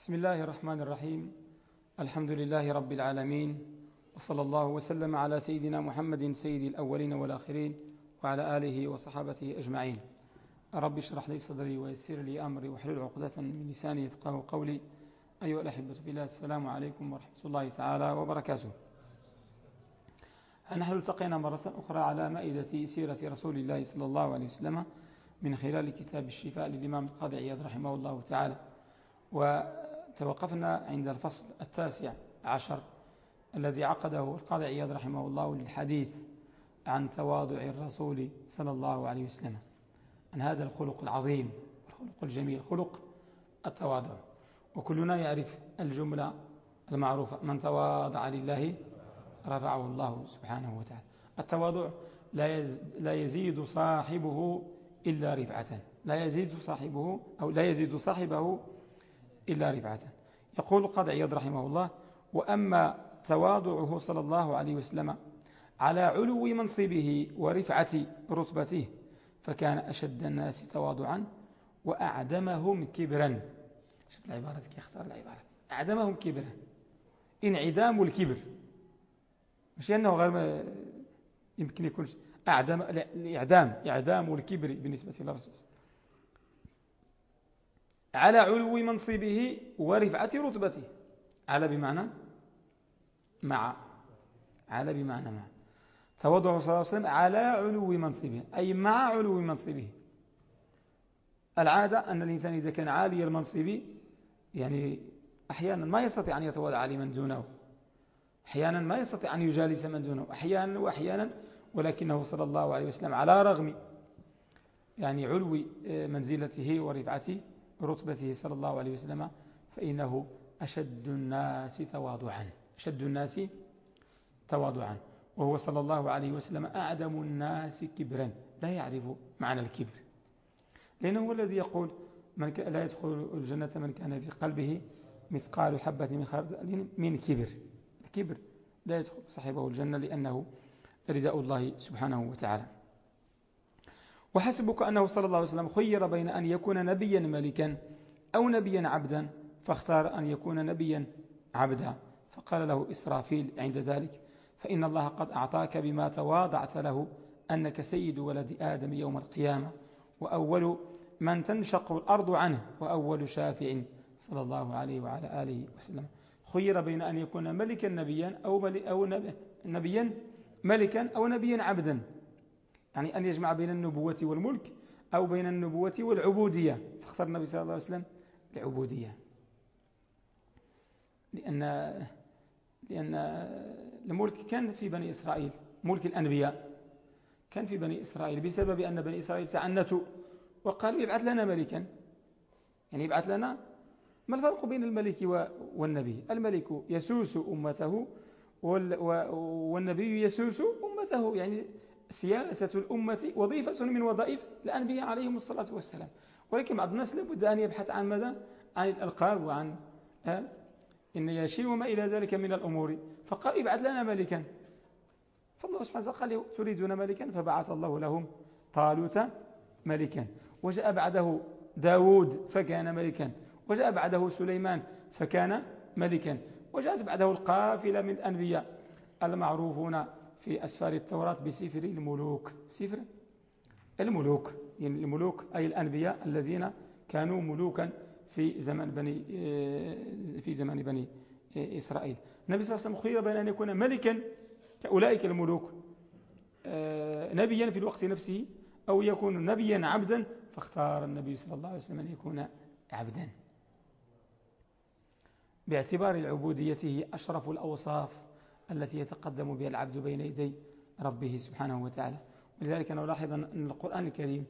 بسم الله الرحمن الرحيم الحمد لله رب العالمين وصلى الله وسلم على سيدنا محمد سيد الأولين والآخرين وعلى آله وصحابته أجمعين رب اشرح لي صدري ويسر لي أمري وحلل عقدة من لساني يفقه قولي أيها الأحبة في الله السلام عليكم ورحمة الله تعالى وبركاته نحن التقينا مرة أخرى على مائدة سيرة رسول الله صلى الله عليه وسلم من خلال كتاب الشفاء للإمام القاضي عياض رحمه الله تعالى وتوقفنا عند الفصل التاسع عشر الذي عقده القاضي عياض رحمه الله للحديث عن تواضع الرسول صلى الله عليه وسلم. عن هذا الخلق العظيم الخلق الجميل خلق التواضع. وكلنا يعرف الجملة المعروفة من تواضع لله رفعه الله سبحانه وتعالى التواضع لا يزيد صاحبه إلا رفعة لا يزيد صاحبه أو لا يزيد صاحبه إلا رفعة. يقول القاضي عياض رحمه الله وأما تواضعه صلى الله عليه وسلم على علو منصبه ورفعة رتبته فكان أشد الناس تواضعا وأعدمهم كبرا. شوف العبارات كي يختار العبارات أعدمهم كبرا. انعدام الكبر. مش أنه غير يمكن يكون أعدم الإعدام إعدام الكبر بالنسبة للرسول على علو منصبه ورفعة رتبته. على بمعنى مع. على بمعنى مع. تواضع صلى الله عليه وسلم على علو منصبه أي مع علو منصبه. العادة أن الإنسان إذا كان عالي المنصب يعني أحيانا ما يستطيع أن يتواضع لمن دونه. أحيانا ما يستطيع أن يجالس من دونه. أحيانا وأحيانا ولكنه صلى الله عليه وسلم على رغم يعني علو منزلته ورفعته رتبته صلى الله عليه وسلم فإنه أشد الناس تواضعا أشد الناس تواضعا. وهو صلى الله عليه وسلم أعدم الناس كبرا لا يعرف معنى الكبر. لأنه هو الذي يقول من لا يدخل الجنة من كان في قلبه مثقال حبة من خردل من كبر. الكبر لا يدخل صاحبه الجنة لأنه رداء الله سبحانه وتعالى. وحسبك أنه صلى الله عليه وسلم خير بين أن يكون نبيا ملكا أو نبيا عبدا فاختار أن يكون نبيا عبدا. فقال له إسرافيل عند ذلك فإن الله قد أعطاك بما تواضعت له أنك سيد ولد آدم يوم القيامة وأول من تنشق الأرض عنه وأول شافع صلى الله عليه وعلى آله وسلم. خير بين أن يكون ملكا نبيا أو, أو نبيا ملكا أو نبيا عبدا. يعني أن يجمع بين النبوة والملك أو بين النبوة والعبودية. فاختار النبي صلى الله عليه وسلم العبودية. لأن, لأن الملك كان في بني إسرائيل ملك الأنبياء. كان في بني إسرائيل بسبب أن بني إسرائيل تعنتوا وقالوا يبعث لنا ملكا. يعني يبعث لنا. ما الفرق بين الملك والنبي؟ الملك يسوس أمته والنبي يسوس أمته. يعني سياسة الأمة وظيفة من وظائف الأنبياء عليهم الصلاة والسلام. ولكن بعض الناس لابد أن يبحث عن ماذا؟ عن الألقاب وعن إن يشيء وما إلى ذلك من الأمور. فقال ابعث لنا ملكا. فالله سبحانه وتعالى قال تريدون ملكا؟ فبعث الله لهم طالوت ملكا. وجاء بعده داود فكان ملكا. وجاء بعده سليمان فكان ملكا. وجاءت بعده القافلة من الأنبياء المعروفون في أسفار التوراة بسفر الملوك. سفر الملوك. يعني الملوك أي الأنبياء الذين كانوا ملوكا في زمن بني في زمن بني إسرائيل. النبي صلى الله عليه وسلم خير بين أن يكون ملكا كأولئك الملوك. نبيا في الوقت نفسه أو يكون نبيا عبدا فاختار النبي صلى الله عليه وسلم أن يكون عبدا. باعتبار العبودية هي أشرف الأوصاف. التي يتقدم بها العبد بين يدي ربه سبحانه وتعالى. ولذلك نلاحظ أن القرآن الكريم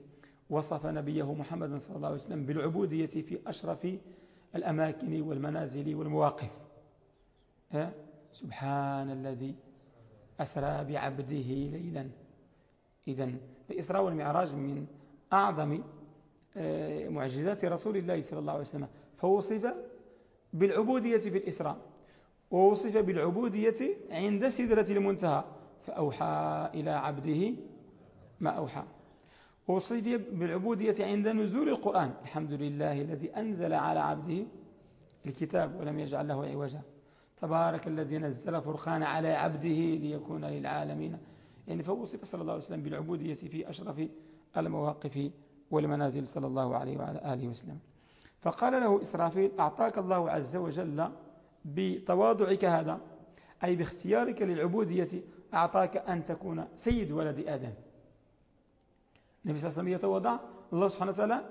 وصف نبيه محمد صلى الله عليه وسلم بالعبودية في أشرف الأماكن والمنازل والمواقف. سبحان الذي أسرى بعبده ليلا. إذا الإسراء والمعراج من أعظم آه، معجزات رسول الله صلى الله عليه وسلم. فوصف بالعبودية في الإسراء. ووصف بالعبودية عند سدرة المنتهى فأوحى إلى عبده ما أوحى. وصف بالعبودية عند نزول القرآن الحمد لله الذي أنزل على عبده الكتاب ولم يجعل له عوجا. تبارك الذي نزل فرقان على عبده ليكون للعالمين. يعني فوصف صلى الله عليه وسلم بالعبودية في أشرف المواقف والمنازل صلى الله عليه وعلى آله وسلم. فقال له إسرافيل أعطاك الله عز وجل بتواضعك هذا أي باختيارك للعبودية أعطاك أن تكون سيد ولد آدم. النبي صلى الله عليه وسلم يتوضع الله سبحانه وتعالى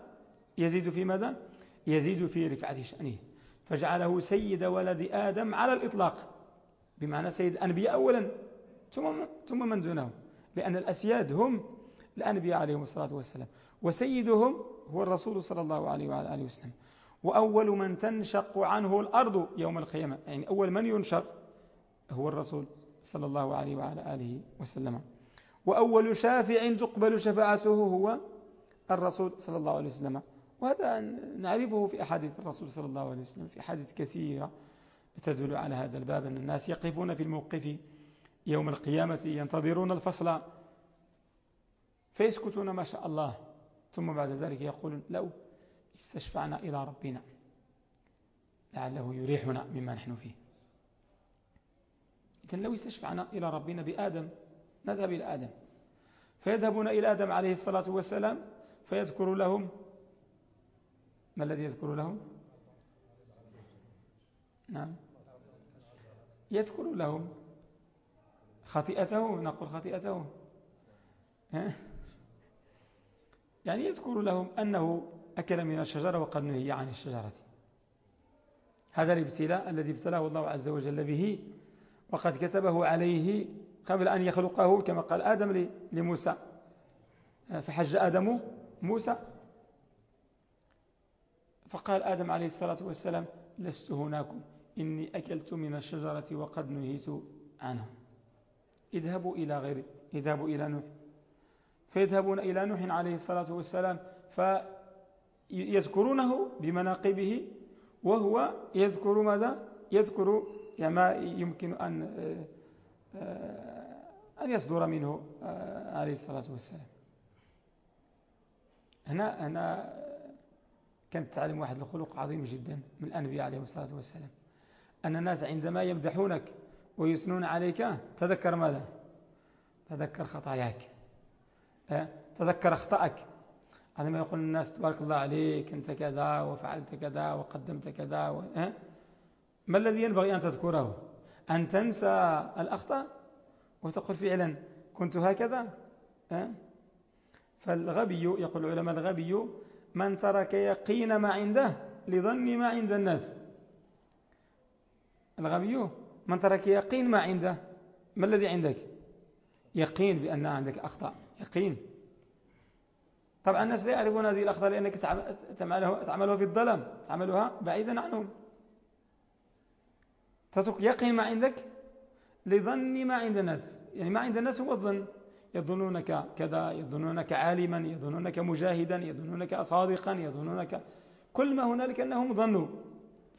يزيد في ماذا؟ يزيد في رفعة شأنه. فجعله سيد ولد آدم على الإطلاق بمعنى سيد الأنبياء أولا ثم ثم من دونهم لأن الأسياد هم الأنبياء عليهم الصلاة والسلام وسيدهم هو الرسول صلى الله عليه وعلى آله وسلم. وأول من تنشق عنه الأرض يوم القيامة. يعني أول من ينشر هو الرسول صلى الله عليه وعلى آله وسلم. وأول شافع تقبل شفاعته هو الرسول صلى الله عليه وسلم. وهذا نعرفه في أحاديث الرسول صلى الله عليه وسلم في حديث كثيرة تدل على هذا الباب أن الناس يقفون في الموقف يوم القيامة ينتظرون الفصل فيسكتون ما شاء الله ثم بعد ذلك يقولون لو استشفعنا إلى ربنا. لعله يريحنا مما نحن فيه. لكن لو استشفعنا إلى ربنا بآدم نذهب إلى آدم. فيذهبون إلى آدم عليه الصلاة والسلام فيذكر لهم ما الذي يذكر لهم؟ نعم. يذكر لهم خطيئته نقول خطيئته يعني يذكر لهم أنه أكل من الشجرة وقد نهي عن الشجرة. هذا الابتلاء الذي ابتلاه الله عز وجل به وقد كتبه عليه قبل أن يخلقه كما قال آدم لموسى. فحج آدم موسى. فقال آدم عليه الصلاة والسلام لست هناكم إني أكلت من الشجرة وقد نهيت عنه. اذهبوا إلى غير اذهبوا إلى نوح. فيذهبون إلى نوح عليه الصلاة والسلام فيذكرونه بمناقبه وهو يذكر ماذا؟ يذكر ما يمكن أن أن يصدر منه عليه الصلاة والسلام. هنا هنا كانت تعلم واحد الخلق عظيم جدا من الأنبياء عليه الصلاة والسلام. أن الناس عندما يمدحونك ويثنون عليك تذكر ماذا؟ تذكر خطاياك. تذكر أخطأك عندما يقول الناس تبارك الله عليك أنت كذا وفعلت كذا وقدمت كذا و... ما الذي ينبغي أن تذكره؟ أن تنسى الأخطاء؟ وتقول فعلا كنت هكذا؟ فالغبي يقول العلماء الغبي من ترك يقين ما عنده لظن ما عند الناس. الغبي من ترك يقين ما عنده ما الذي عندك؟ يقين بأن عندك أخطاء يقين. طبعا الناس لا يعرفون هذه الأخطاء؟ لأنك تعملها في الظلم. تعملها بعيدا عنهم. تترك يقين ما عندك لظن ما عند الناس. يعني ما عند الناس هو الظن. يظنونك كذا يظنونك عالما يظنونك مجاهدا يظنونك صادقا يظنونك كل ما هنالك أنهم ظنوا.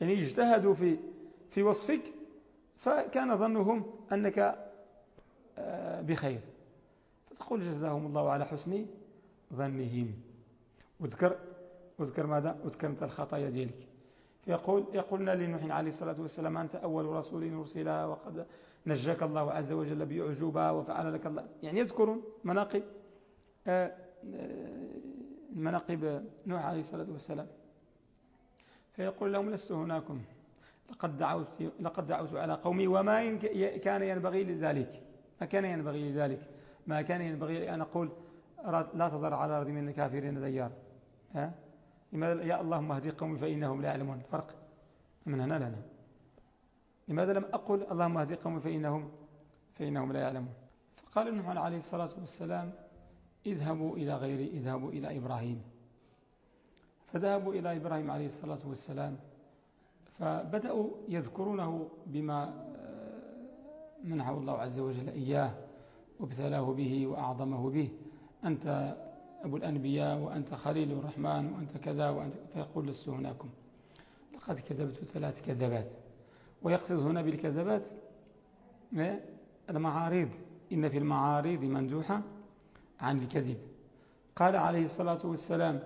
يعني اجتهدوا في في وصفك فكان ظنهم أنك آه، بخير. فتقول جزاهم الله على حسن ظنهم. واذكر واذكر ماذا؟ واذكر انت الخطايا ديالك. فيقول يقولنا لنوح عليه الصلاة والسلام أنت أول رسول نرسل وقد نجاك الله عز وجل بأعجوبة وفعل لك الله. يعني يذكرون مناقب آه، آه، مناقب نوح عليه الصلاة والسلام. فيقول لهم لست هناكم. لقد دعوت, لقد دعوت على قومي وما كان ينبغي لذلك. ما كان ينبغي لذلك. ما كان ينبغي أن أقول لا تضر على الأرض من الكافرين ديار. ها؟ لماذا يا اللهم اهدي قومي فإنهم لا يعلمون. الفرق من هنا لنا لماذا لم أقل اللهم اهدي قومي فإنهم فإنهم لا يعلمون. فقال نوح عليه الصلاة والسلام اذهبوا إلى غيري اذهبوا إلى إبراهيم. فذهبوا إلى إبراهيم عليه الصلاة والسلام فبدأوا يذكرونه بما آه، منحه الله عز وجل إياه وابتلاه به وأعظمه به. أنت أبو الأنبياء وأنت خليل الرحمن وأنت كذا وأنت فيقول لست هناكم. لقد كذبت ثلاث كذبات. ويقصد هنا بالكذبات المعارض. إن في المعارض مندوحة عن الكذب. قال عليه الصلاة والسلام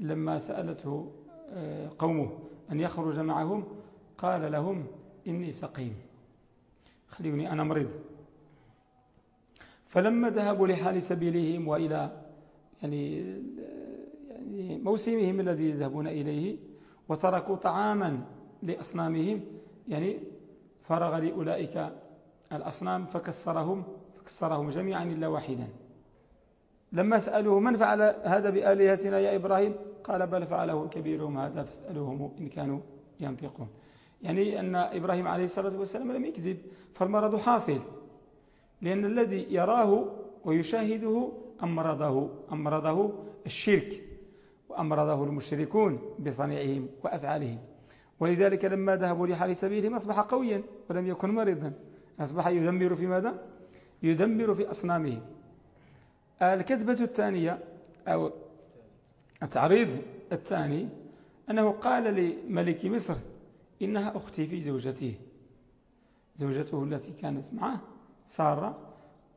لما سألته آه، قومه أن يخرج معهم قال لهم إني سقيم. خليوني أنا مريض. فلما ذهبوا لحال سبيلهم وإلى يعني يعني موسمهم الذي يذهبون إليه وتركوا طعاما لأصنامهم يعني فرغ لأولئك الأصنام فكسرهم فكسرهم جميعا إلا واحدا. لما سألوه من فعل هذا بآلهتنا يا إبراهيم؟ قال بل فعله كبيرهم هذا فاسألوهم إن كانوا ينطقون. يعني أن إبراهيم عليه الصلاة والسلام لم يكذب فالمرض حاصل. لأن الذي يراه ويشاهده أمرضه أمرضه الشرك وأمرضه المشركون بصنيعهم وأفعالهم. ولذلك لما ذهبوا لحال سبيلهم أصبح قويا ولم يكن مريضا. أصبح يدمر في ماذا؟ يدمر في أصنامه الكذبة الثانية أو التعريض الثاني أنه قال لملك مصر إنها أختي في زوجته زوجته التي كانت معه. سارة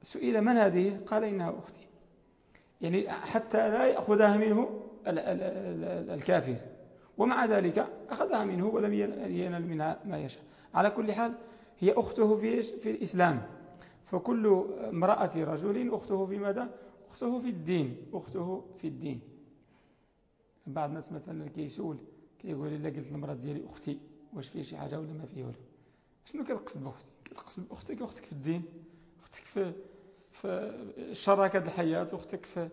سئل من هذه؟ قال إنها أختي. يعني حتى لا يأخذها منه الكافر. ومع ذلك أخذها منه ولم ينال منها ما يشاء. على كل حال هي أخته في, في الإسلام. فكل امرأة رجل أخته في ماذا؟ أخته في الدين. أخته في الدين. بعض الناس مثلا كيسول كيقول إلا قلت المرأة ديالي أختي. واش فيه شي حاجة ولا ما فيه والو شنو كتقصد بأختي؟ كتقصد بأختك أختك في الدين أختك في في شراكة الحياة أختك في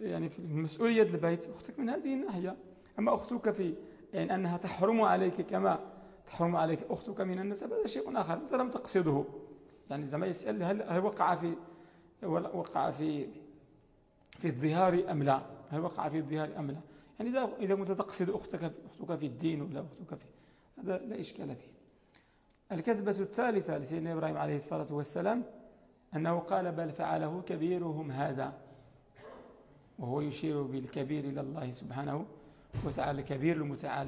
يعني في مسؤولية البيت أختك من هذه الناحية. أما أختك في يعني أنها تحرم عليك كما تحرم عليك أختك من النسب هذا شيء آخر. أنت لم تقصده. يعني زعما يسأل هل وقع في وقع في في الظهار أم لا؟ هل وقع في الظهار أم لا؟ يعني إذا كنت تقصد أختك أختك في الدين ولا أختك في هذا لا إشكال فيه. الكذبة الثالثة لسيدنا إبراهيم عليه الصلاة والسلام أنه قال بل فعله كبيرهم هذا وهو يشير بالكبير إلى الله سبحانه وتعالى الكبير المتعال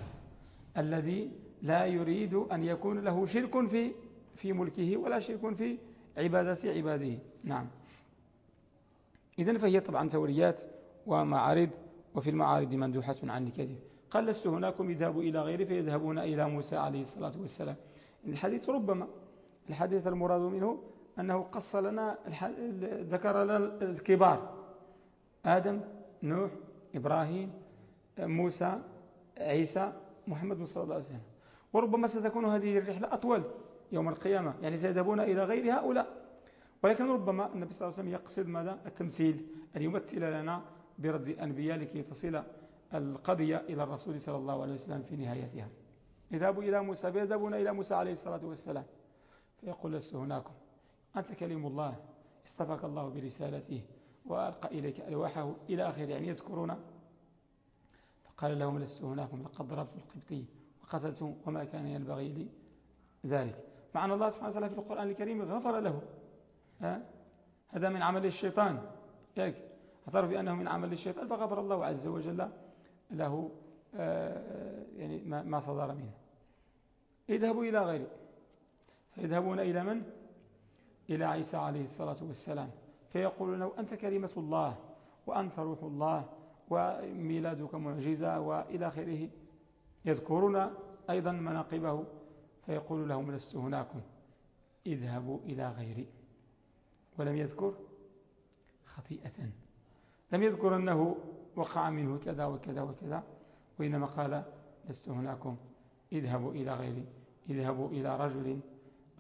الذي لا يريد أن يكون له شرك في في ملكه ولا شرك في عبادة عباده. نعم. إذن فهي طبعا توريات ومعارض وفي المعارض مندوحة عن الكذب. قال لست هناكم اذهبوا إلى غيري فيذهبون إلى موسى عليه الصلاة والسلام. الحديث ربما. الحديث المراد منه أنه قص لنا ذكر لنا الكبار. آدم نوح إبراهيم موسى عيسى محمد صلى الله عليه وسلم. وربما ستكون هذه الرحلة أطول يوم القيامة. يعني سيذهبون إلى غير هؤلاء. ولكن ربما النبي صلى الله عليه وسلم يقصد ماذا؟ التمثيل أن يمثل لنا برد الأنبياء لكي تصل القضية إلى الرسول صلى الله عليه وسلم في نهايتها. إذهبوا إلى موسى فيذهبون إلى موسى عليه الصلاة والسلام. فيقول لست هناكم. أنت كلم الله. اصطفاك الله برسالته وألقى إليك ألواحه إلى آخر يعني يذكرون فقال لهم لست هناكم. لقد ضربت القبطي وقتلتم وما كان ينبغي لي ذلك. مع أن الله سبحانه وتعالى في القرآن الكريم غفر له. ها؟ هذا من عمل الشيطان. ياك اعترف بأنه من عمل الشيطان فغفر الله عز وجل له آه، يعني ما صدر منه. اذهبوا إلى غيره فيذهبون إلى من؟ إلى عيسى عليه الصلاة والسلام. فيقول له أنت كلمة الله وأنت روح الله وميلادك معجزة وإلى آخره يذكرون أيضا مناقبه. فيقول لهم لست هناكم. اذهبوا إلى غيري. ولم يذكر؟ خطيئة. لم يذكر أنه وقع منه كذا وكذا وكذا وإنما قال لست هناكم. اذهبوا إلى غيري. اذهبوا إلى رجل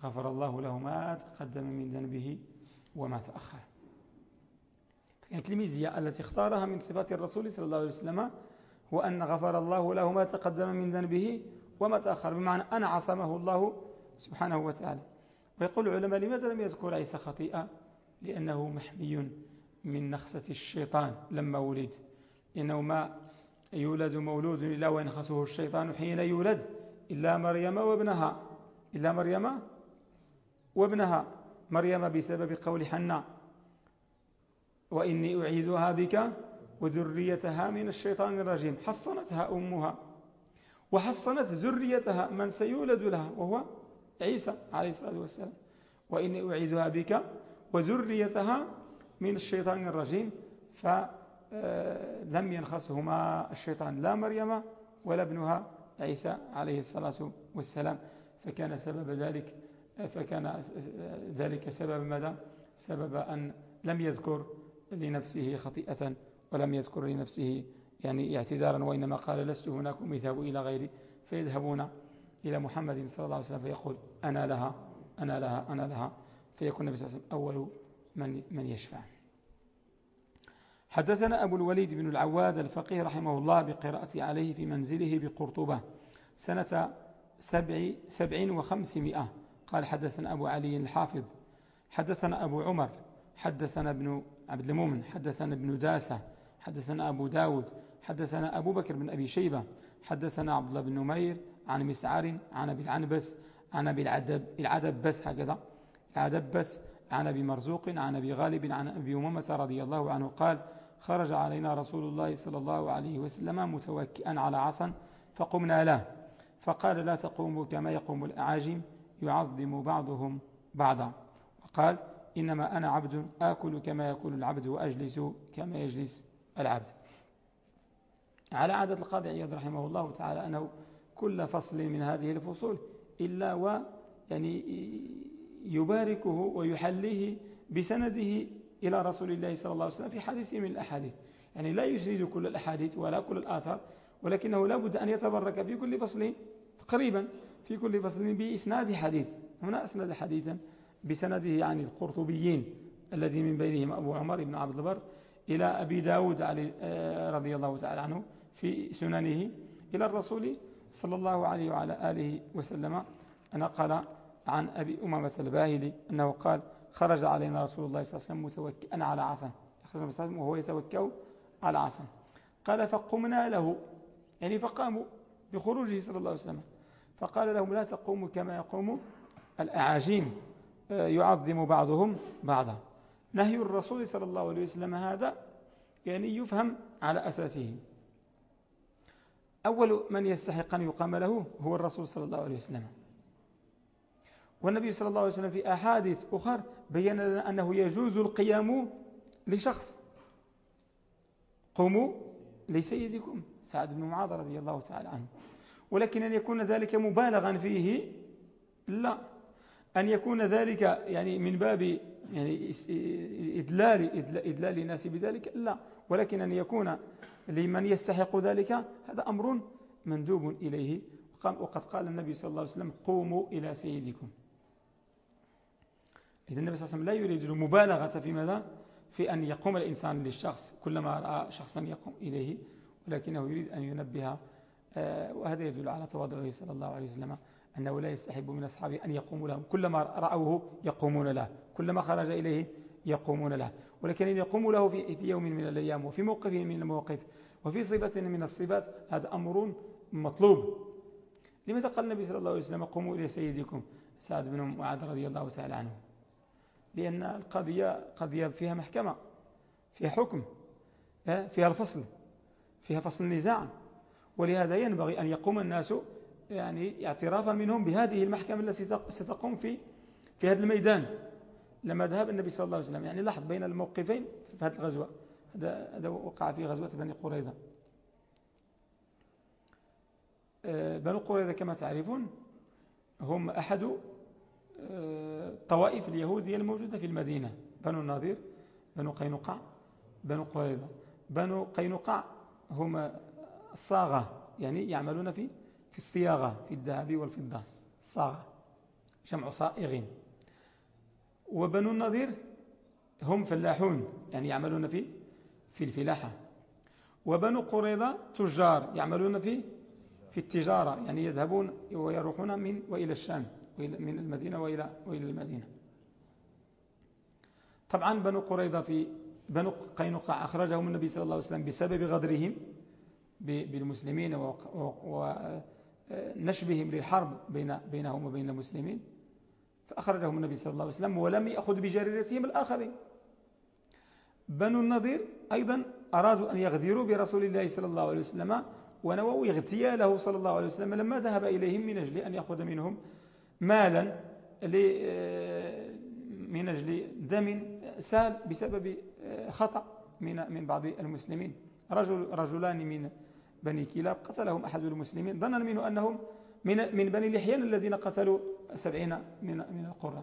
غفر الله له ما تقدم من ذنبه وما تأخر. كانت الميزية التي اختارها من صفات الرسول صلى الله عليه وسلم هو أن غفر الله له ما تقدم من ذنبه وما تأخر بمعنى أن عصمه الله سبحانه وتعالى. ويقول العلماء لماذا لم يذكر عيسى خطيئة؟ لأنه محمي من نخسة الشيطان لما ولد. إنه ما يولد مولود إلا وينخسه الشيطان حين يولد. إلا مريم وابنها إلا مريم وابنها. مريم بسبب قول حنا وإني أعيذها بك وذريتها من الشيطان الرجيم. حصنتها أمها وحصنت ذريتها من سيولد لها وهو عيسى عليه الصلاة والسلام. وإني أعيذها بك وذريتها من الشيطان الرجيم. فلم ينخسهما الشيطان لا مريم ولا ابنها. عيسى عليه الصلاة والسلام فكان سبب ذلك فكان ذلك سبب ماذا؟ سبب أن لم يذكر لنفسه خطيئة ولم يذكر لنفسه يعني اعتذارا وإنما قال لست هناكم اذهبوا إلى غيري. فيذهبون إلى محمد صلى الله عليه وسلم فيقول أنا لها أنا لها أنا لها. فيكون النبي صلى الله عليه وسلم أول من, من يشفع. حدثنا أبو الوليد بن العواد الفقيه رحمه الله بقراءة عليه في منزله بقرطبة سنة سبع, سبع وخمسمائة. قال حدثنا أبو علي الحافظ حدثنا أبو عمر حدثنا ابن عبد المؤمن حدثنا ابن داسة حدثنا أبو داود حدثنا أبو بكر بن أبي شيبة حدثنا عبد الله بن نمير عن مسعر عن أبي العنبس عن أبي العدب العدب بس هكذا العدب بس عن أبي مرزوق عن أبي غالب عن أبي أمامة رضي الله عنه قال خرج علينا رسول الله صلى الله عليه وسلم متوكئا على عصا فقمنا له. فقال لا تقوموا كما يقوم الأعاجم يعظم بعضهم بعضا. وقال إنما أنا عبد آكل كما يأكل العبد وأجلس كما يجلس العبد. على عادة القاضي عياد رحمه الله تعالى أنه كل فصل من هذه الفصول إلا و يعني يباركه ويحليه بسنده إلى رسول الله صلى الله عليه وسلم في حديث من الأحاديث. يعني لا يسرد كل الأحاديث ولا كل الآثار ولكنه لا بد أن يتبرك في كل فصل تقريبا في كل فصل بإسناد حديث. هنا أسند حديثا بسنده عن القرطبيين الذي من بينهم أبو عمر بن عبد البر إلى أبي داود آه، رضي الله تعالى عنه في سننه إلى الرسول صلى الله عليه وعلى آله وسلم. نقل عن أبي أمامة الباهلي أنه قال خرج علينا رسول الله صلى الله عليه وسلم متوكئا على عصا. وهو يتوكأ على عصا. قال فقمنا له. يعني فقاموا بخروجه صلى الله عليه وسلم. فقال لهم لا تقوموا كما يقوم الأعاجيم آه، يعظم بعضهم بعضا. نهي الرسول صلى الله عليه وسلم هذا يعني يفهم على أساسه. أول من يستحق أن يقام له هو الرسول صلى الله عليه وسلم. والنبي صلى الله عليه وسلم في أحاديث أخر بين لنا أنه يجوز القيام لشخص. قوموا لسيدكم. سعد بن معاذ رضي الله تعالى عنه. ولكن أن يكون ذلك مبالغا فيه لا. أن يكون ذلك يعني من باب يعني إدلال, إدلال الناس بذلك لا. ولكن أن يكون لمن يستحق ذلك هذا أمر مندوب إليه. وقد قال النبي صلى الله عليه وسلم قوموا إلى سيدكم. إذا النبي صلى الله عليه وسلم لا يريد المبالغة في ماذا؟ في أن يقوم الإنسان للشخص كلما رأى شخصا يقوم إليه ولكنه يريد أن ينبه آه، وهذا يدل على تواضعه صلى الله عليه وسلم أنه لا يستحب من أصحابه أن يقوموا لهم. كلما رأوه يقومون له كلما خرج إليه يقومون له. ولكن أن يقوموا له في, في يوم من الأيام وفي موقف من المواقف وفي صفة من الصفات هذا أمر مطلوب. لماذا قال النبي صلى الله عليه وسلم قوموا إلى سيدكم سعد بن معاذ رضي الله تعالى عنه؟ لأن القضية قضية فيها محكمة فيها حكم فيها الفصل فيها فصل النزاع ولهذا ينبغي أن يقوم الناس يعني اعترافا منهم بهذه المحكمة التي ستقوم في في هذا الميدان. لما ذهب النبي صلى الله عليه وسلم يعني لاحظ بين الموقفين في هذه الغزوة. هذا وقع في غزوة بني قريظة. آه، بنو قريظة كما تعرفون هم أحد آه، طوائف اليهودية الموجودة في المدينة. بنو النظير بنو قينقاع بنو قريظة. بنو قينقاع هم الصاغة يعني يعملون في في الصياغة في الذهب والفضة. الصاغة جمع صائغ وبنو النظير هم فلاحون يعني يعملون في في الفلاحة. وبنو قريظة تجار يعملون في في التجارة يعني يذهبون ويروحون من وإلى الشام. من المدينة وإلى, وإلى المدينة. طبعا بنو قريظة في بنو قينقاع أخرجهم النبي صلى الله عليه وسلم بسبب غدرهم بالمسلمين ونشبهم للحرب بين بينهم وبين المسلمين. فأخرجهم النبي صلى الله عليه وسلم ولم يأخذ بجريرتهم الآخرين. بنو النضير أيضا أرادوا أن يغدروا برسول الله صلى الله عليه وسلم ونووا اغتياله صلى الله عليه وسلم لما ذهب إليهم من أجل أن يأخذ منهم مالا آه، من أجل دم سال بسبب آه، خطأ من من بعض المسلمين. رجل رجلان من بني كلاب قتلهم أحد المسلمين. ظنا منه أنهم من, من بني لحيان الذين قتلوا سبعين من, من القرى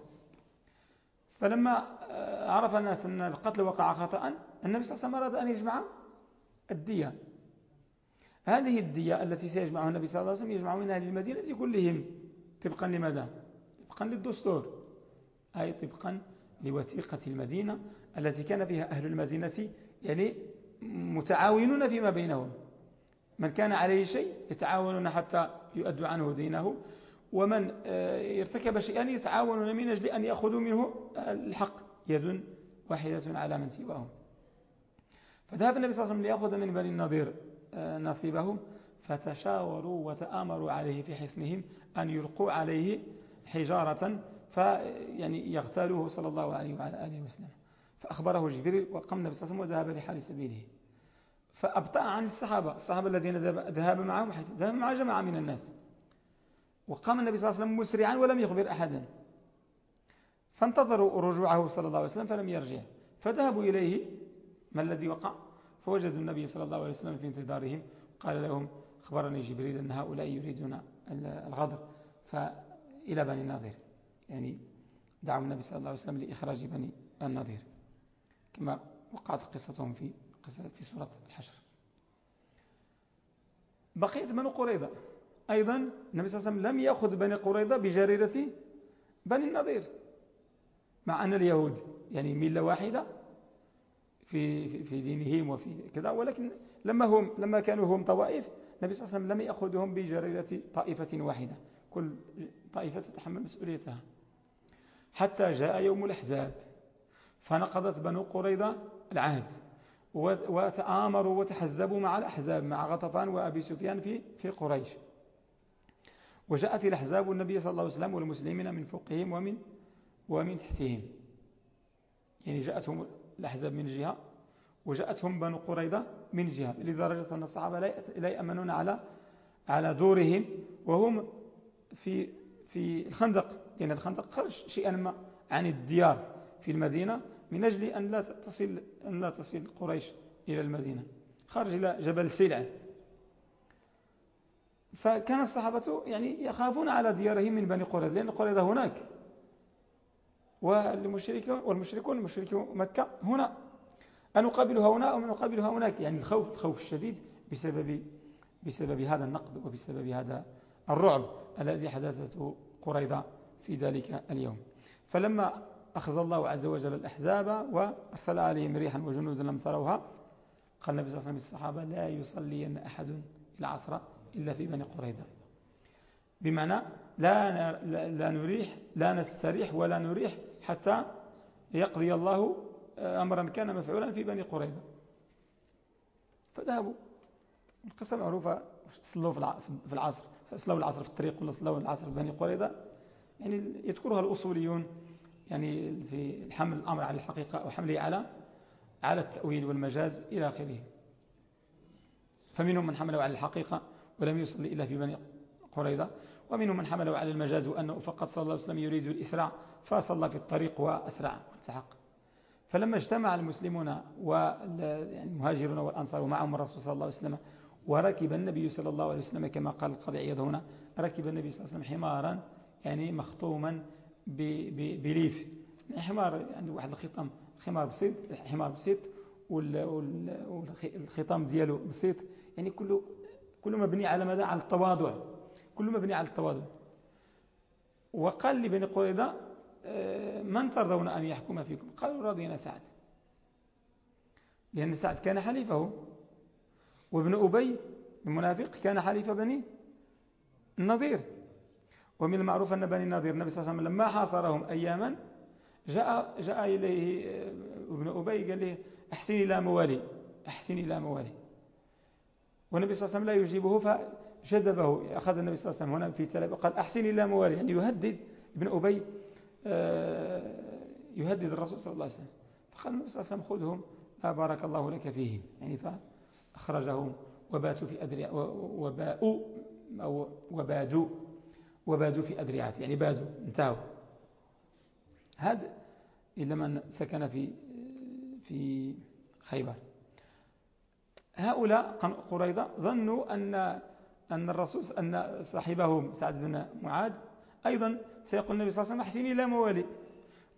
فلما آه، عرف الناس أن القتل وقع خطأ النبي صلى الله عليه وسلم أراد أن يجمع الدية. هذه الدية التي سيجمعها النبي صلى الله عليه وسلم يجمع من أهل المدينة كلهم. طبقا لماذا؟ طبقا للدستور. أي طبقا لوثيقة المدينة التي كان فيها أهل المدينة يعني متعاونون فيما بينهم. من كان عليه شيء يتعاونون حتى يؤدوا عنه دينه ومن آه، ارتكب شيئا يتعاونون من أجل أن يأخذوا منه الحق. يد واحدة على من سواهم. فذهب النبي صلى الله عليه وسلم ليأخذ من بني النضير آه، نصيبهم. فتشاوروا وتآمروا عليه في حصنهم أن يلقوا عليه حجارة فيعني يغتالوه صلى الله عليه وعلى آله وسلم. فأخبره جبريل وقام النبي صلى الله عليه وسلم وذهب لحال سبيله. فأبطأ عن الصحابة الصحابة الذين ذهب معهم ذهب مع جماعة من الناس. وقام النبي صلى الله عليه وسلم مسرعا ولم يخبر أحدا. فانتظروا رجوعه صلى الله عليه وسلم فلم يرجع. فذهبوا إليه. ما الذي وقع؟ فوجدوا النبي صلى الله عليه وسلم في انتظارهم. قال لهم أخبرني جبريل أن هؤلاء يريدون الغدر. فإلى بني الناظر يعني دعوا النبي صلى الله عليه وسلم لإخراج بني النظير. كما وقعت قصتهم في في سورة الحشر. بقيت بنو قريظة. أيضا النبي صلى الله عليه وسلم لم يأخذ بني قريظة بجريرة بني النظير. مع أن اليهود يعني ملة واحدة في في دينهم وفي كذا ولكن لما هم لما كانوا هم طوائف النبي صلى الله عليه وسلم لم يأخذهم بجريرة طائفة واحدة. كل طائفة تتحمل مسؤوليتها. حتى جاء يوم الأحزاب فنقضت بنو قريظة العهد وتآمروا وتحزبوا مع الأحزاب مع غطفان وأبي سفيان في في قريش. وجاءت الأحزاب النبي صلى الله عليه وسلم والمسلمين من فوقهم ومن ومن تحتهم. يعني جاءتهم الأحزاب من جهة وجاءتهم بنو قريظة من جهة لدرجة أن الصحابة لا يأمنون على على دورهم وهم في في الخندق. لأن الخندق خرج شيئا ما عن الديار في المدينة من أجل أن لا تصل أن لا تصل قريش إلى المدينة. خرج إلى جبل سلع. فكان الصحابة يعني يخافون على ديارهم من بني قريظة لأن قريظة هناك. والمشركون والمشركون مشركو مكة هنا أن نقابلها هنا أو نقابلها هناك يعني الخوف الخوف الشديد بسبب بسبب هذا النقد وبسبب هذا الرعب الذي حدثته قريضة في ذلك اليوم. فلما أخذ الله عز وجل الأحزاب وأرسل عليهم ريحا وجنودا لم تروها قال النبي صلى الله عليه وسلم للصحابة لا يصلين أحد العصر إلا في بني قريظة بمعنى لا لا نريح لا نستريح ولا نريح حتى يقضي الله أمرا كان مفعولا في بني قريظة فذهبوا. القصة معروفة صلوا في العصر. صلوا العصر في الطريق ولا صلوا العصر في بني قريظة يعني يذكرها الأصوليون يعني في حمل الأمر على الحقيقة أو حمله على على التأويل والمجاز إلى آخره. فمنهم من حمله على الحقيقة ولم يصلي إلا في بني قريظة ومنهم من حمله على المجاز وأنه فقط صلى الله عليه وسلم يريد الإسراع فصلى في الطريق وأسرع والتحق. فلما اجتمع المسلمون والمهاجرون والأنصار ومعهم الرسول صلى الله عليه وسلم وركب النبي صلى الله عليه وسلم كما قال القاضي عياض هنا ركب النبي صلى الله عليه وسلم حمارا يعني مخطوما بليف. حمار عنده واحد الخطام خمار بسيط حمار بسيط والخطام دياله بسيط. يعني كله كله مبني على ماذا؟ على التواضع. كله مبني على التواضع. وقال لبني قريظة آه، من ترضون أن يحكم فيكم؟ قالوا راضينا سعد. لأن سعد كان حليفه. وابن أبي المنافق كان حليف بني النظير ومن المعروف أن بني النظير النبي صلى الله عليه وسلم لما حاصرهم أياما جاء, جاء إليه آه، ابن أبي قال له أحسن إلى موالي أحسن إلى موالي. والنبي صلى الله عليه وسلم لا يجيبه فجذبه أخذ النبي صلى الله عليه وسلم هنا في تلاب قال أحسن إلى موالي يعني يهدد ابن أبي آه، يهدد الرسول صلى الله عليه وسلم. فقال النبي صلى الله عليه وسلم خذهم لا بارك الله لك فيهم. يعني فأخرجهم وباتوا في أدرياء وباءوا أو وبادوا وبادوا في أدريعات يعني بادوا انتهوا. هذا إلا من سكن في في خيبر. هؤلاء قريضة ظنوا أن أن الرسول أن صاحبهم سعد بن معاذ أيضا سيقول النبي صلى الله عليه وسلم أحسني إلى موالي.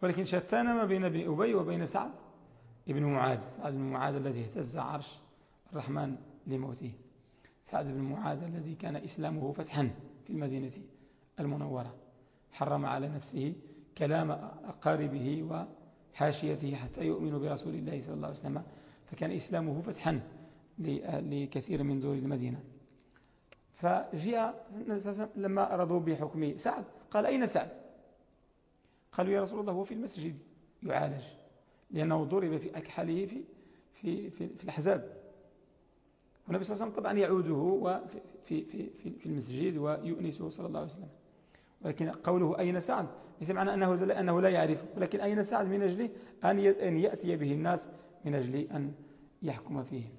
ولكن شتان ما بين ابن أبي وبين سعد ابن معاذ. سعد بن معاذ الذي اهتز عرش الرحمن لموته. سعد بن معاذ الذي كان إسلامه فتحا في المدينة المنورة. حرم على نفسه كلام أقاربه وحاشيته حتى يؤمنوا برسول الله صلى الله عليه وسلم فكان إسلامه فتحا لكثير من دور المدينة. فجاء لما أرادوا بحكم سعد قال أين سعد؟ قالوا يا رسول الله هو في المسجد. يعالج. لأنه ضرب في أكحله في, في, في, في الأحزاب. والنبي صلى الله عليه وسلم طبعا يعوده في, في, في, في المسجد ويؤنسه صلى الله عليه وسلم. ولكن قوله أين سعد؟ ليس معنى أنه, أنه لا يعرف ولكن أين سعد من أجل أن يأتي به الناس؟ من أجل أن يحكم فيهم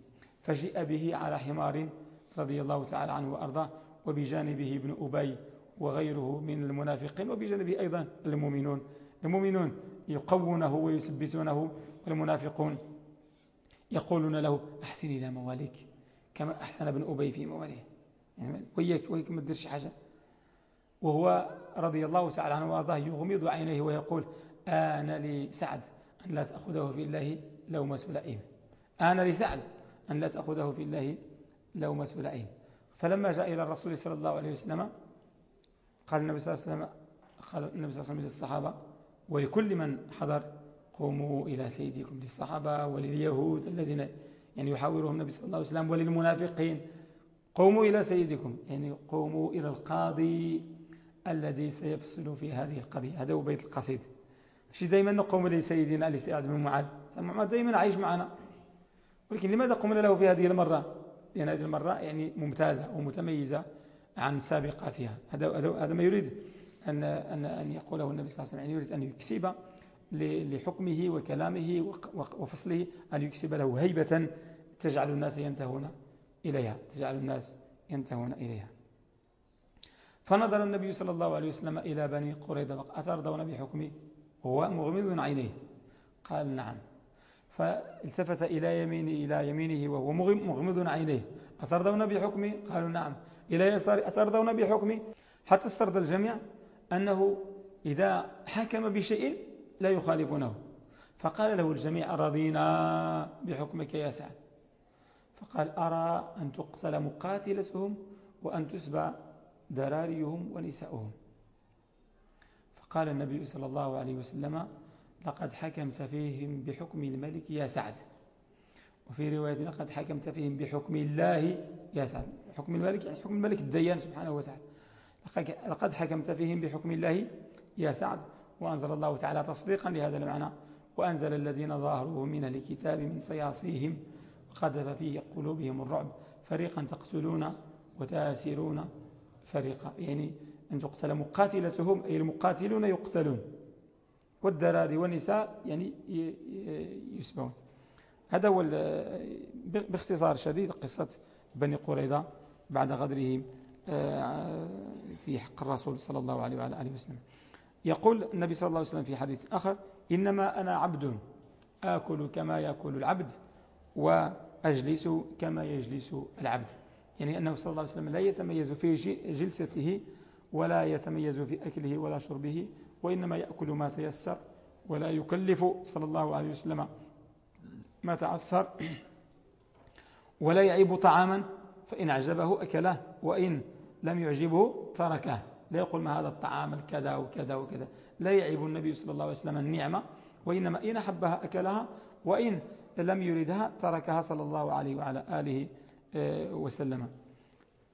فجيء به على حمار رضي الله تعالى عنه وأرضاه وبجانبه ابن أبي وغيره من المنافقين وبجانبه أيضا المؤمنون. المؤمنون يقونه ويثبتونه والمنافقون يقولون له أحسن إلى مواليك كما أحسن ابن أبي في مواليه. يعني وياك وياك ما تديرش حاجة. وهو رضي الله تعالى عنه وأرضاه يغمض عينيه ويقول آن لسعد أن لا تأخذه في الله لومة لئيم آن لسعد أن لا تأخذه في الله لومة لئيم فلما جاء إلى الرسول صلى الله عليه وسلم قال النبي صلى الله عليه وسلم قال النبي صلى الله عليه وسلم للصحابة ولكل من حضر قوموا إلى سيدكم للصحابة ولليهود الذين يعني يحاورهم النبي صلى الله عليه وسلم وللمنافقين. قوموا إلى سيدكم يعني قوموا إلى القاضي الذي سيفصل في هذه القضية. هذا هو بيت القصيد. مش دائما نقوم لسيدنا لسعد بن معاذ. معاذ دائما عايش معنا. ولكن لماذا قمنا له في هذه المرة؟ لأن هذه المرة يعني ممتازة ومتميزة. عن سابقاتها. هذا هذا ما يريد أن أن أن يقوله النبي صلى الله عليه وسلم. يعني يريد أن يكسب لحكمه وكلامه وفصله أن يكسب له هيبة تجعل الناس ينتهون إليها. تجعل الناس ينتهون إليها. فنظر النبي صلى الله عليه وسلم إلى بني قريظة أترضون بحكمه وهو مغمض عينيه. قال نعم. فالتفت إلى يمينه إلى يمينه وهو مغمض عينيه. أترضون بحكمه؟ قالوا نعم. إلى يسار أترضون بحكمه حتى استرضى الجميع أنه إذا حكم بشيء لا يخالفونه. فقال له الجميع رضينا بحكمك يا سعد. فقال أرى أن تقتل مقاتلتهم وأن تسبى ذراريهم ونساؤهم. فقال النبي صلى الله عليه وسلم لقد حكمت فيهم بحكم الملك يا سعد. وفي رواية لقد حكمت فيهم بحكم الله. يا سعد حكم الملك يعني حكم الملك الديان سبحانه وتعالى. لقد حكمت فيهم بحكم الله. يا سعد. وأنزل الله تعالى تصديقا لهذا المعنى. وأنزل الذين ظاهروه من الكتاب من سياصيهم. وقذف في قلوبهم الرعب. فريقا تقتلون وتآسرون. فريقا يعني أن تقتل مقاتلتهم أي المقاتلون يقتلون. والذراري والنساء يعني يسبون هذا هو باختصار شديد قصة بني قريظة بعد غدرهم آه، في حق الرسول صلى الله عليه وعلى آله وسلم. يقول النبي صلى الله عليه وسلم في حديث آخر إنما أنا عبد آكل كما يأكل العبد وأجلس كما يجلس العبد. يعني أنه صلى الله عليه وسلم لا يتميز في جلسته ولا يتميز في أكله ولا شربه وإنما يأكل ما تيسر ولا يكلف صلى الله عليه وسلم ما تعسر ولا يعيب طعاما فإن أعجبه أكله وإن لم يعجبه تركه. لا يقول ما هذا الطعام الكذا وكذا وكذا. لا يعيب النبي صلى الله عليه وسلم النعمة وإنما إن أحبها أكلها وإن لم يردها تركها صلى الله عليه وعلى آله آه، وسلم.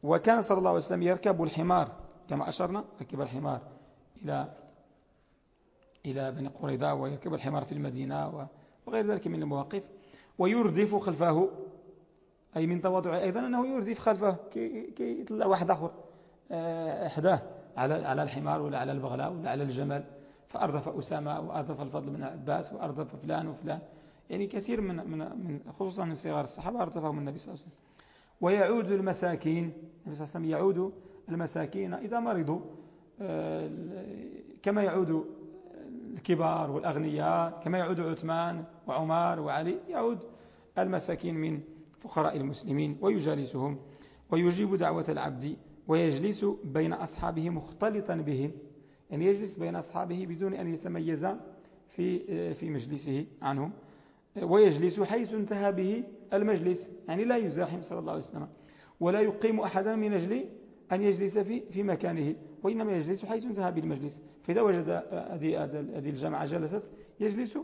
وكان صلى الله عليه وسلم يركب الحمار كما أشرنا ركب الحمار إلى إلى بني قريظة ويركب الحمار في المدينة وغير ذلك من المواقف. ويردف خلفه أي من تواضعه أيضا أنه يردف خلفه كي, كي يطلع واحد آخر آه، أحداه على على الحمار ولا على البغلاء ولا على الجمل. فأردف أسامة وأردف الفضل بن عباس وأردف فلان وفلان. يعني كثير من من من خصوصا من صغار الصحابة أردفهم النبي صلى الله عليه وسلم. ويعود المساكين النبي صلى الله عليه وسلم يعود المساكين إذا مرضوا آه، كما يعود الكبار والأغنياء كما يعود عثمان وعمر وعلي يعود المساكين من فقراء المسلمين ويجالسهم ويجيب دعوة العبد ويجلس بين أصحابه مختلطا بهم يعني يجلس بين أصحابه بدون أن يتميز في في مجلسه عنهم ويجلس حيث انتهى به المجلس يعني لا يزاحم صلى الله عليه وسلم ولا يقيم أحدا من أجل أن يجلس في في مكانه. وإنما يجلس حيث انتهى بالمجلس. فإذا وجد هذه الجماعة جلست يجلس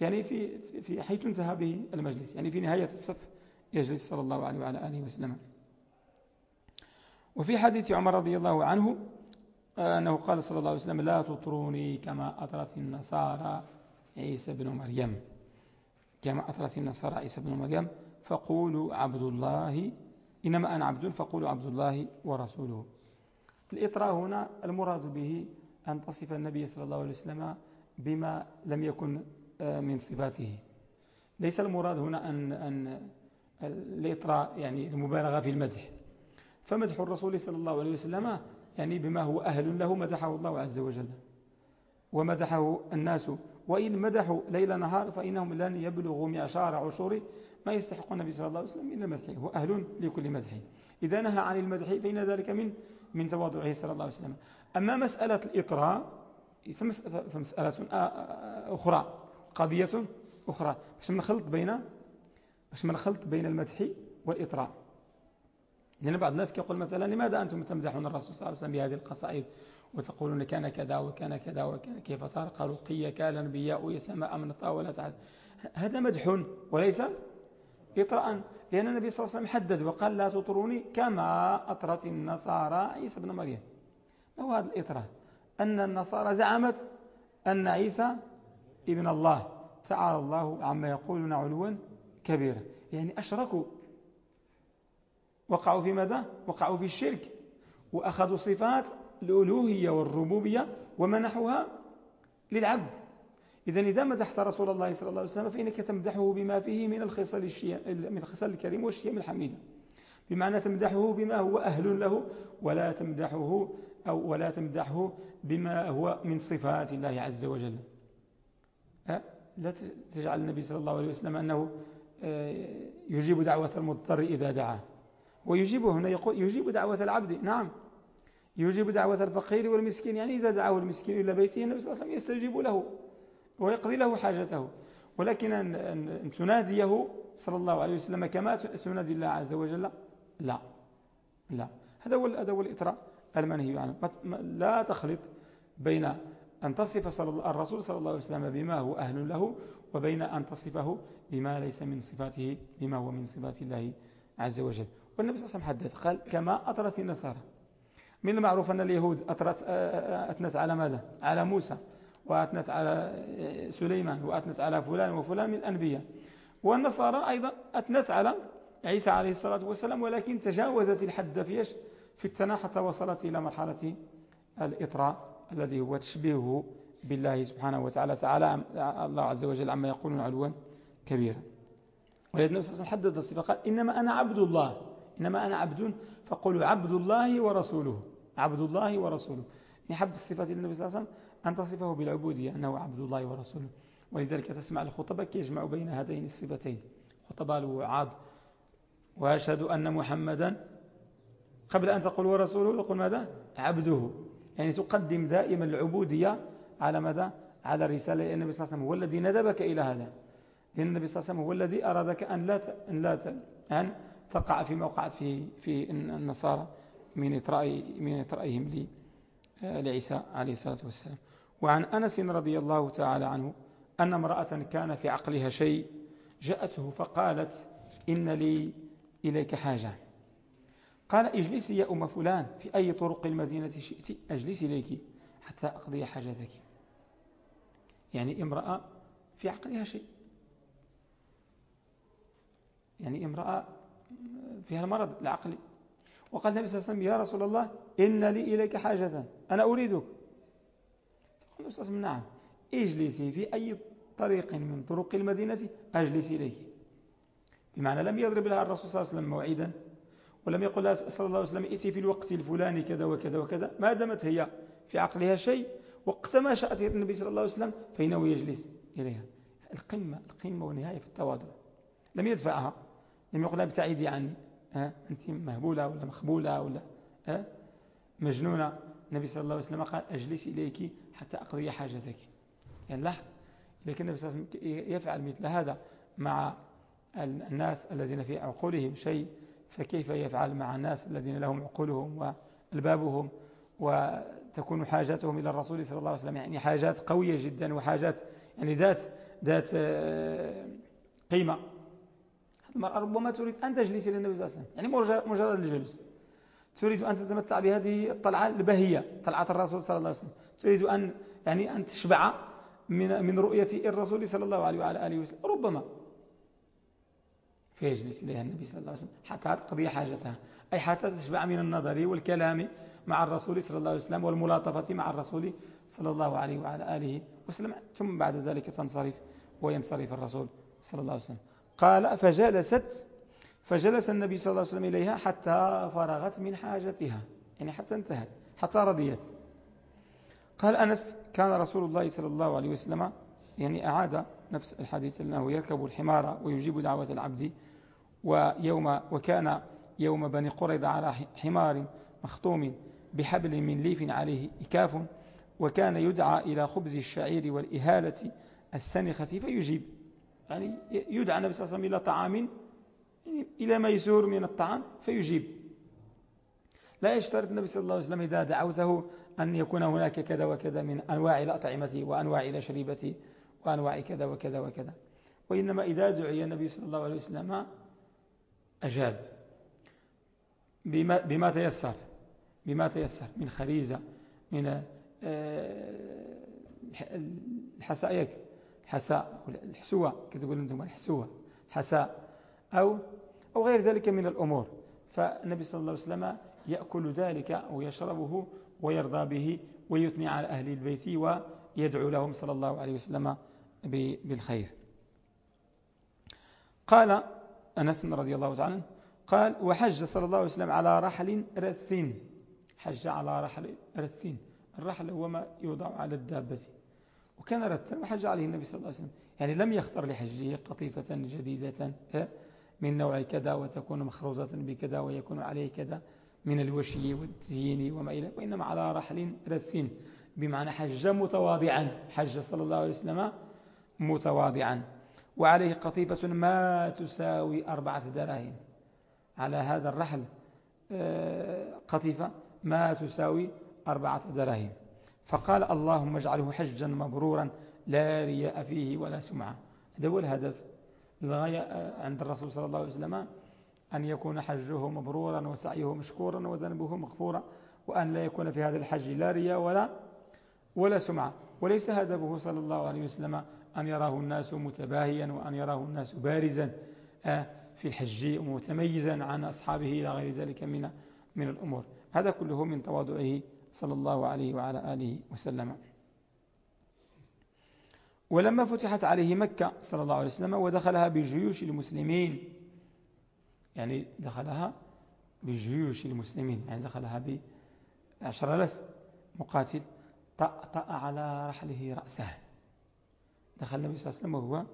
يعني في في حيث انتهى به المجلس يعني في نهاية الصف يجلس صلى الله عليه وعلى آله وسلم. وفي حديث عمر رضي الله عنه أنه قال صلى الله عليه وسلم لا تطروني كما أطرت النصارى عيسى بن مريم. كما أطرت النصارى عيسى بن مريم فقولوا عبد الله إنما أنا عبد فقولوا عبد الله ورسوله. الإطراء هنا المراد به أن تصف النبي صلى الله عليه وسلم بما لم يكن آه، من صفاته. ليس المراد هنا أن, أن الإطراء يعني المبالغة في المدح. فمدح الرسول صلى الله عليه وسلم يعني بما هو أهل له مدحه الله عز وجل. ومدحه الناس. وإن مدحوا ليل نهار فإنهم لن يبلغوا معشار عشور ما يستحق النبي صلى الله عليه وسلم من المدح هو أهل لكل مدح. إذا نهى عن المدح فإن ذلك من من تواضعه صلى الله عليه وسلم. أما مسألة الإطراء فمسألة أخرى قضية أخرى. باش من خلط بين باش من خلط بين المدح والإطراء لأن بعض الناس يقول مثلا لماذا أنتم تمدحون الرسول صلى الله عليه وسلم بهذه القصائد؟ وتقولون كان كذا وكان كذا وكان كيف طارق رقية كان الأنبياء يسمى من طاولت هذا مدح وليس إطراء لأن النبي صلى الله عليه وسلم حدد وقال لا تطروني كما أطرت النصارى عيسى بن مريم. ما هو هذا الإطراء أن النصارى زعمت أن عيسى ابن الله. تعالى الله عما يقولون علوا كبيرا. يعني أشركوا. وقعوا في ماذا؟ وقعوا في الشرك. وأخذوا صفات الألوهية والربوبية ومنحوها للعبد. إذا إذا مدحت رسول الله صلى الله عليه وسلم فإنك تمدحه بما فيه من الخصال من الخصال الكريم والشيم الحميدة بمعنى تمدحه بما هو أهل له ولا تمدحه أو ولا تمدحه بما هو من صفات الله عز وجل. لا تجعل النبي صلى الله عليه وسلم أنه آه، يجيب دعوة المضطر إذا دعاه. ويجيبه هنا يقول يجيب دعوة العبد نعم. يجيب دعوة الفقير والمسكين يعني إذا دعاه المسكين إلى بيته النبي صلى الله عليه وسلم يستجيب له. ويقضي له حاجته. ولكن أن تناديه صلى الله عليه وسلم كما تنادي الله عز وجل؟ لا. لا. هذا هو هذا هو الإطراء المنهي عنه. لا تخلط بين أن تصف صلى الرسول صلى الله عليه وسلم بما هو أهل له وبين أن تصفه بما ليس من صفاته بما هو من صفات الله عز وجل. والنبي صلى الله عليه وسلم حدث قال كما أطرت النصارى. من المعروف أن اليهود أطرت أثنت على ماذا؟ على موسى. وأثنت على سليمان وأثنت على فلان وفلان من الأنبياء. والنصارى أيضا أثنت على عيسى عليه الصلاة والسلام ولكن تجاوزت الحد فيش في التنا حتى وصلت إلى مرحلة الإطراء الذي هو تشبيهه بالله سبحانه وتعالى. تعالى الله عز وجل عما يقولون علوا كبيرا. ولذلك النبي صلى الله عليه وسلم حدد الصفة قال إنما أنا عبد الله. إنما أنا عبد فقولوا عبد الله ورسوله. عبد الله ورسوله. يحب الصفات النبي صلى الله عليه وسلم أن تصفه بالعبودية أنه عبد الله ورسوله. ولذلك تسمع الخطبة يجمع بين هذين الصفتين. خطباء الوعاظ وأشهد أن محمدا قبل أن تقول ورسوله يقول ماذا؟ عبده. يعني تقدم دائما العبودية على ماذا؟ على الرسالة لأن النبي صلى الله عليه وسلم. هو الذي ندبك إلى هذا. لأن النبي صلى الله عليه وسلم هو الذي أرادك أن لا أن لا أن تقع فيما وقعت في في النصارى من إطراء من إطرائهم لعيسى عليه الصلاة والسلام. وعن أنس رضي الله تعالى عنه أن امرأة كان في عقلها شيء جاءته فقالت إن لي إليك حاجة. قال اجلسي يا أم فلان في أي طرق المدينة شئت أجلس إليك حتى أقضي حاجتك. يعني امرأة في عقلها شيء. يعني امرأة فيها المرض العقلي وقال النبي صلى الله عليه وسلم يا رسول الله إن لي إليك حاجة أنا أريدك. وسلم نعم اجلسي في أي طريق من طرق المدينة أجلس إليك بمعنى لم يضرب لها الرسول صلى الله عليه وسلم موعدا ولم يقل لها صلى الله عليه وسلم ائتي في الوقت الفلاني كذا وكذا وكذا ما دامت هي في عقلها شيء وقت ما شاءت النبي صلى الله عليه وسلم فإنه يجلس إليها. القمة القمة والنهاية في التواضع. لم يدفعها. لم يقل ابتعدي عني. أنت مهبولة ولا مخبولة ولا مجنونة. النبي صلى الله عليه وسلم قال أجلس إليك حتى أقضي حاجتك. يعني لاحظ لكن النبي صلى الله عليه وسلم يفعل مثل هذا مع الناس الذين في عقولهم شيء فكيف يفعل مع الناس الذين لهم عقولهم وألبابهم؟ وتكون حاجاتهم إلى الرسول صلى الله عليه وسلم يعني حاجات قوية جدا وحاجات يعني ذات ذات قيمة. المرأة ربما تريد أن تجلس إلى النبي صلى الله عليه وسلم. يعني مجرد الجلوس. تريد أن تتمتع بهذه الطلعة البهية طلعة الرسول صلى الله عليه وسلم. تريد أن يعني أن تشبع من من رؤية الرسول صلى الله عليه وعلى آله وسلم. ربما فيجلس إليها النبي صلى الله عليه وسلم. حتى تقضي حاجتها. أي حتى تشبع من النظر والكلام مع الرسول صلى الله عليه وسلم والملاطفة مع الرسول صلى الله عليه وعلى آله وسلم. ثم بعد ذلك تنصرف وينصرف الرسول صلى الله عليه وسلم. قال فجلست فجلس النبي صلى الله عليه وسلم إليها حتى فرغت من حاجتها يعني حتى انتهت حتى رضيت. قال أنس كان رسول الله صلى الله عليه وسلم يعني أعاد نفس الحديث أنه يركب الحمار ويجيب دعوة العبد ويوم وكان يوم بني قريظة على حمار مخطوم بحبل من ليف عليه إكاف وكان يدعى إلى خبز الشعير والإهالة السنخة فيجيب يعني يدعى النبي صلى الله عليه وسلم إلى طعام إلى ما يسور من الطعام فيجيب. لا يشترط النبي صلى الله عليه وسلم إذا دعوته أن يكون هناك كذا وكذا من أنواع الأطعمة وأنواع الأشربة وأنواع كذا وكذا وكذا. وإنما إذا دعي النبي صلى الله عليه وسلم أجاب. بما, بما تيسر بما تيسر من خريزة من آه، الحسائك الحساء الحسوة كتقول أنتم الحسوة حساء أو, أو غير ذلك من الأمور. فالنبي صلى الله عليه وسلم يأكل ذلك ويشربه ويرضى به ويثني على أهل البيت ويدعو لهم صلى الله عليه وسلم بالخير. قال أنس رضي الله تعالى قال وحج صلى الله عليه وسلم على رحل رث. حج على رحل رث. الرحل هو ما يوضع على الدابة. وكان رثا وحج عليه النبي صلى الله عليه وسلم. يعني لم يختر لحجه قطيفة جديدة من نوع كذا وتكون مخروزة بكذا ويكون عليه كذا من الوشي والتزيين وما إلى وإنما على رحل رث. بمعنى حج متواضعا. حج صلى الله عليه وسلم متواضعا. وعليه قطيفة ما تساوي أربعة دراهم. على هذا الرحل آه، قطيفة ما تساوي أربعة دراهم. فقال اللهم اجعله حجا مبرورا لا رياء فيه ولا سمعة. هذا هو الهدف الغاية آه، عند الرسول صلى الله عليه وسلم أن يكون حجه مبرورا وسعيه مشكورا وذنبه مغفورا وأن لا يكون في هذا الحج لا رياء ولا ولا سمعة. وليس هدفه صلى الله عليه وسلم أن يراه الناس متباهيا وأن يراه الناس بارزا آه، في الحج متميزا عن أصحابه إلى غير ذلك من من الأمور. هذا كله من تواضعه صلى الله عليه وعلى آله وسلم. ولما فتحت عليه مكة صلى الله عليه وسلم ودخلها بجيوش المسلمين. يعني دخلها بجيوش المسلمين. يعني دخلها بعشر ألف مقاتل طأطأ على رحله رأسه. دخل النبي صلى الله عليه وسلم وهو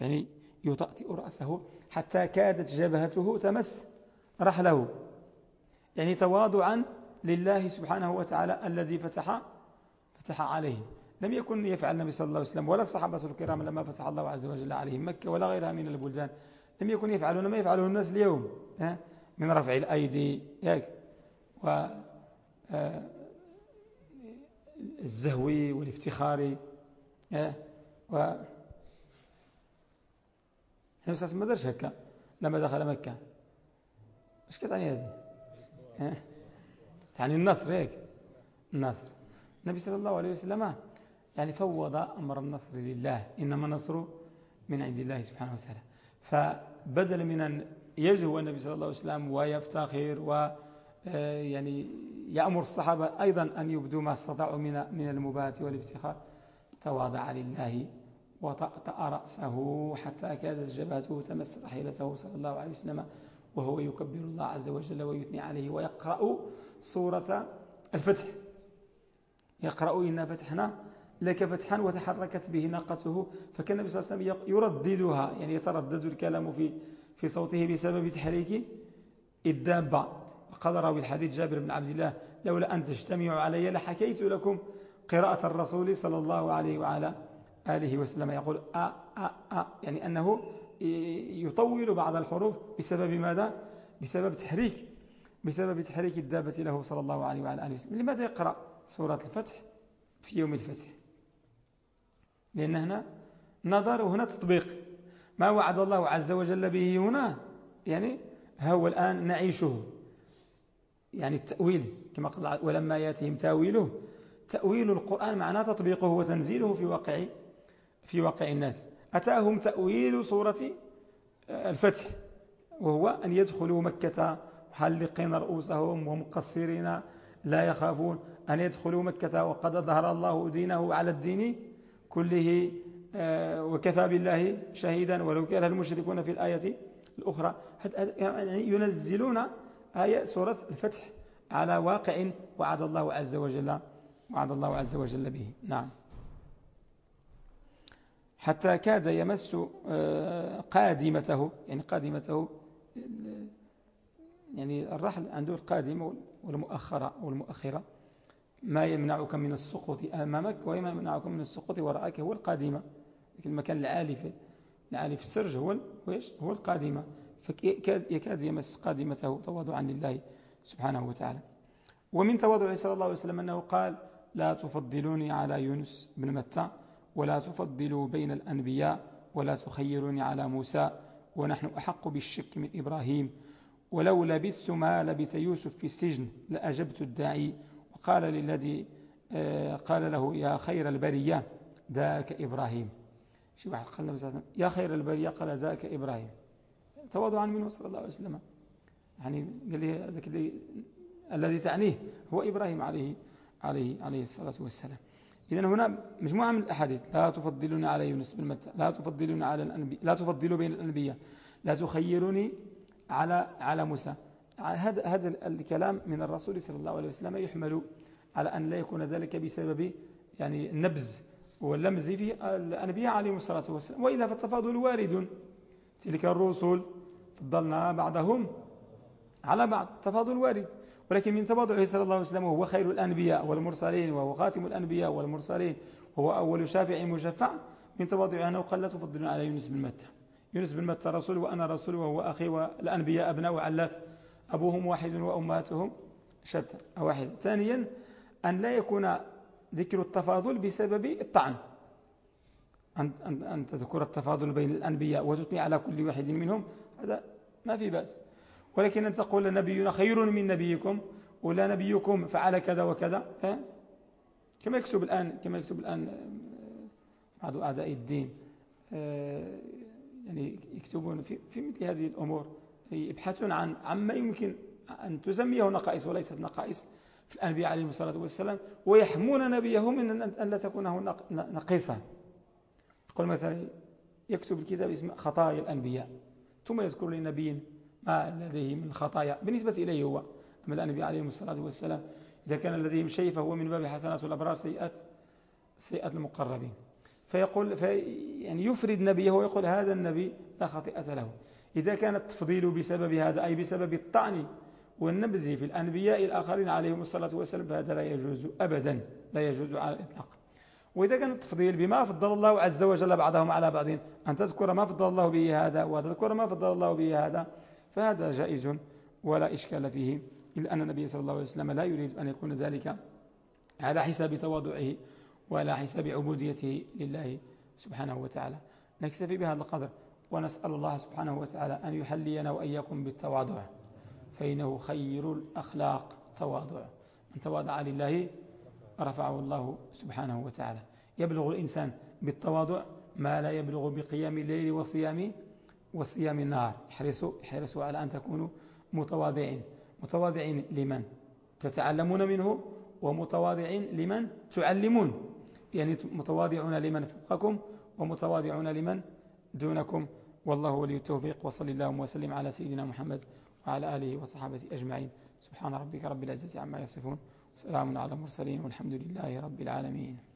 يعني يطأطئ رأسه حتى كادت جبهته تمس رحله. يعني تواضعا لله سبحانه وتعالى الذي فتح فتح عليه. لم يكن يفعل النبي صلى الله عليه وسلم ولا الصحابة الكرام لما فتح الله عز وجل عليهم مكة ولا غيرها من البلدان. لم يكن يفعلون ما يفعله الناس اليوم من رفع الأيدي ياك. و آه، الزهو والافتخار و النبي ما درش هكا لما دخل مكة. إيش كتعني هذه؟ يعني النصر هيك. النصر. النبي صلى الله عليه وسلم يعني فوض أمر النصر لله إنما النصر من عند الله سبحانه وتعالى. فبدل من أن يزهو النبي صلى الله عليه وسلم ويفتخر و آه، يعني يأمر الصحابة أيضا أن يبدوا ما استطاعوا من من المباهة والافتخار تواضع لله وطأطأ رأسه حتى كادت جبهته تمس رحيلته صلى الله عليه وسلم وهو يكبر الله عز وجل ويثني عليه ويقرأ سورة الفتح. يقرأ إنا فتحنا لك فتحا وتحركت به ناقته. فكان النبي صلى الله عليه وسلم يرددها يعني يتردد الكلام في في صوته بسبب تحريك الدابة. وقال راوي الحديث جابر بن عبد الله لولا أن تجتمعوا علي لحكيت لكم قراءة الرسول صلى الله عليه وعلى آله وسلم. يقول أ أ أ يعني أنه يطول بعض الحروف بسبب ماذا؟ بسبب تحريك بسبب تحريك الدابة له صلى الله عليه وعلى آله وسلم. لماذا يقرأ سورة الفتح في يوم الفتح؟ لأن هنا نظر وهنا تطبيق. ما وعد الله عز وجل به هنا؟ يعني هو الآن نعيشه. يعني التأويل كما قال ولما ياتهم تأويله. تأويل القرآن معناه تطبيقه وتنزيله في واقع في واقع الناس. أتاهم تأويل سورة الفتح وهو أن يدخلوا مكة محلقين رؤوسهم ومقصرين لا يخافون. أن يدخلوا مكة وقد ظهر الله دينه على الدين. كله آه، وكفى بالله شهيدا ولو كان المشركون في الآية الأخرى. يعني ينزلون آية سورة الفتح على واقع وعد الله عز وجل وعد الله عز وجل به. نعم. حتى كاد يمس آه، قادمته يعني قادمته يعني الرحل عنده القادمة والمؤخرة والمؤخرة. ما يمنعك من السقوط أمامك وما يمنعك من السقوط وراءك هو القادمة. المكان العالي في العالي في السرج هو هو القادمة. فيكاد يمس قادمته تواضعا لله سبحانه وتعالى. ومن تواضعه صلى الله عليه وسلم أنه قال لا تفضلوني على يونس بن متى ولا تفضلوا بين الأنبياء ولا تخيروني على موسى ونحن أحق بالشك من إبراهيم ولو لبثت ما لبث يوسف في السجن لأجبت الداعي وقال للذي آه، قال له يا خير البرية ذاك إبراهيم. شي واحد قال له يا خير البرية قال ذاك إبراهيم. تواضعا منه صلى الله عليه وسلم. يعني قال لي ذاك الذي تعنيه هو إبراهيم عليه عليه عليه الصلاة والسلام. إذا هنا مجموعة من الأحاديث. لا تفضلون على يونس بن متى لا تفضلون على الأنبياء لا تفضلوا بين الأنبياء. لا تخيروني على على موسى. هذا هذا الكلام من الرسول صلى الله عليه وسلم يحمل على أن لا يكون ذلك بسبب يعني النبز واللمز في الأنبياء عليهم الصلاة والسلام. وإلا فالتفاضل وارد. تلك الرسل فضلنا بعضهم على بعض. تفاضل وارد. ولكن من تواضعه صلى الله عليه وسلم وهو خير الأنبياء والمرسلين وهو خاتم الأنبياء والمرسلين وهو أول شافع مشفع من تواضعه أنه قال لا تفضلون على يونس بن متى. يونس بن متى رسول وأنا رسول وهو أخي والأنبياء أبناء علات أبوهم واحد وأمهاتهم شتى واحد. ثانيا أن لا يكون ذكر التفاضل بسبب الطعن. أن, تذكر التفاضل بين الأنبياء وتثني على كل واحد منهم هذا ما في بأس. ولكن أن تقول نبينا خير من نبيكم ولا نبيكم فعل كذا وكذا كما يكتب الآن كما يكتب الآن آه، بعض أعداء الدين آه، يعني يكتبون في, في مثل هذه الأمور. يبحثون عن عما يمكن أن تسميه نقائص وليست نقائص في الأنبياء عليهم الصلاة والسلام ويحمون نبيهم من أن لا تكون نقيصة. يقول مثلا يكتب الكتاب اسم خطايا الأنبياء. ثم يذكر للنبي ما لديه من خطايا. بالنسبة إليه هو أما النبي عليه الصلاة والسلام إذا كان لديهم شيء فهو من باب حسنات والأبرار سيئات سيئات المقربين. فيقول في يعني يفرد نبيه ويقول هذا النبي لا خطيئة له. إذا كان التفضيل بسبب هذا أي بسبب الطعن والنبذ في الأنبياء الآخرين عليهم الصلاة والسلام فهذا لا يجوز أبدا لا يجوز على الإطلاق. وإذا كان التفضيل بما فضل الله عز وجل بعضهم على بعض أن تذكر ما فضل الله به هذا وتذكر ما فضل الله به هذا فهذا جائز ولا إشكال فيه إلا أن النبي صلى الله عليه وسلم لا يريد أن يكون ذلك على حساب تواضعه وعلى حساب عبوديته لله سبحانه وتعالى. نكتفي بهذا القدر. ونسأل الله سبحانه وتعالى أن يحلينا وإياكم بالتواضع فإنه خير الأخلاق تواضع. من تواضع لله رفعه الله سبحانه وتعالى. يبلغ الإنسان بالتواضع ما لا يبلغ بقيام الليل وصيام وصيام النهار. احرصوا, احرصوا على أن تكونوا متواضعين. متواضعين لمن؟ تتعلمون منه ومتواضعين لمن تعلمون. يعني متواضعون لمن فوقكم ومتواضعون لمن دونكم. والله ولي التوفيق وصل اللهم وسلم على سيدنا محمد وعلى آله وصحابه أجمعين. سبحان ربك رب العزة عما يصفون وسلام على المرسلين والحمد لله رب العالمين.